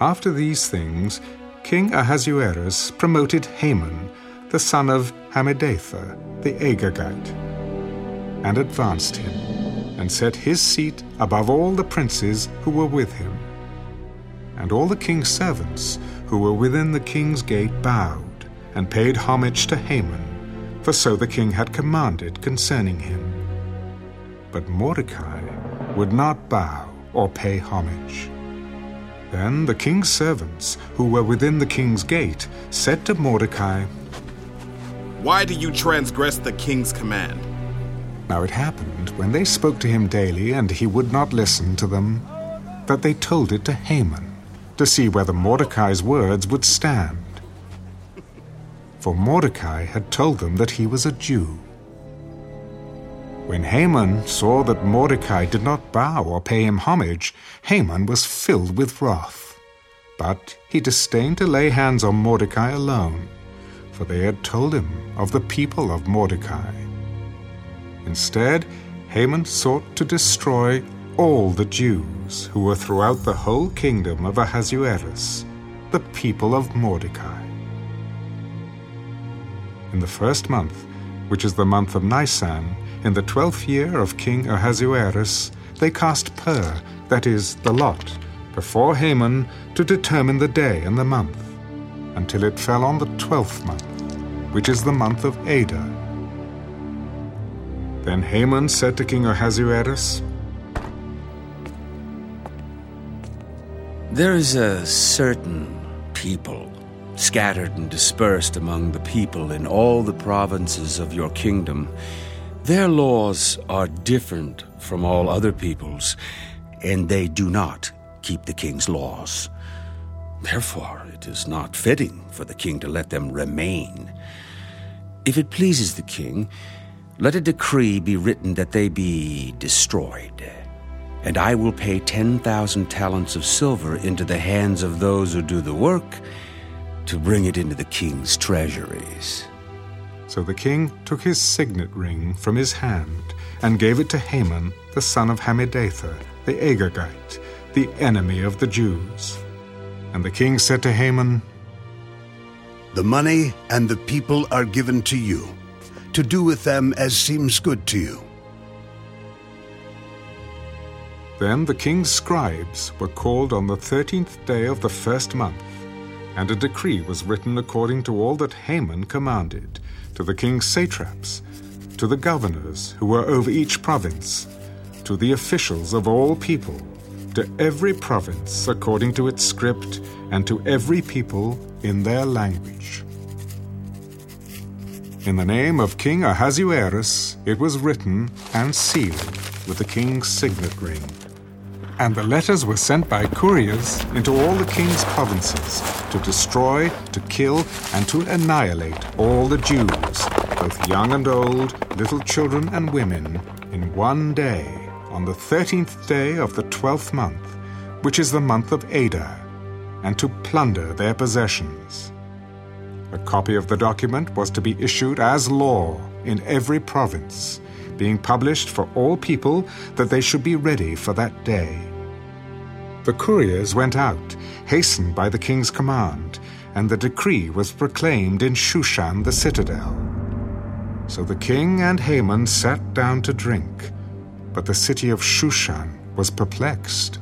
After these things, King Ahasuerus promoted Haman, the son of Hammedatha, the Agagite, and advanced him, and set his seat above all the princes who were with him. And all the king's servants who were within the king's gate bowed, and paid homage to Haman, for so the king had commanded concerning him. But Mordecai would not bow or pay homage. Then the king's servants, who were within the king's gate, said to Mordecai, Why do you transgress the king's command? Now it happened, when they spoke to him daily, and he would not listen to them, that they told it to Haman, to see whether Mordecai's words would stand. For Mordecai had told them that he was a Jew. When Haman saw that Mordecai did not bow or pay him homage, Haman was filled with wrath. But he disdained to lay hands on Mordecai alone, for they had told him of the people of Mordecai. Instead, Haman sought to destroy all the Jews who were throughout the whole kingdom of Ahasuerus, the people of Mordecai. In the first month, which is the month of Nisan, in the twelfth year of King Ahasuerus, they cast pur, that is, the lot, before Haman to determine the day and the month, until it fell on the twelfth month, which is the month of Adar. Then Haman said to King Ahasuerus, There is a certain people scattered and dispersed among the people in all the provinces of your kingdom their laws are different from all other people's, and they do not keep the king's laws. Therefore, it is not fitting for the king to let them remain. If it pleases the king, let a decree be written that they be destroyed. And I will pay 10,000 talents of silver into the hands of those who do the work to bring it into the king's treasuries. So the king took his signet ring from his hand and gave it to Haman, the son of Hammedatha, the Agagite, the enemy of the Jews. And the king said to Haman, The money and the people are given to you, to do with them as seems good to you. Then the king's scribes were called on the thirteenth day of the first month, and a decree was written according to all that Haman commanded to the king's satraps, to the governors who were over each province, to the officials of all people, to every province according to its script, and to every people in their language. In the name of King Ahasuerus it was written and sealed with the king's signet ring. And the letters were sent by couriers into all the king's provinces to destroy, to kill, and to annihilate all the Jews, both young and old, little children and women, in one day, on the thirteenth day of the twelfth month, which is the month of Adar, and to plunder their possessions. A copy of the document was to be issued as law in every province, being published for all people that they should be ready for that day. The couriers went out, hastened by the king's command, and the decree was proclaimed in Shushan the citadel. So the king and Haman sat down to drink, but the city of Shushan was perplexed.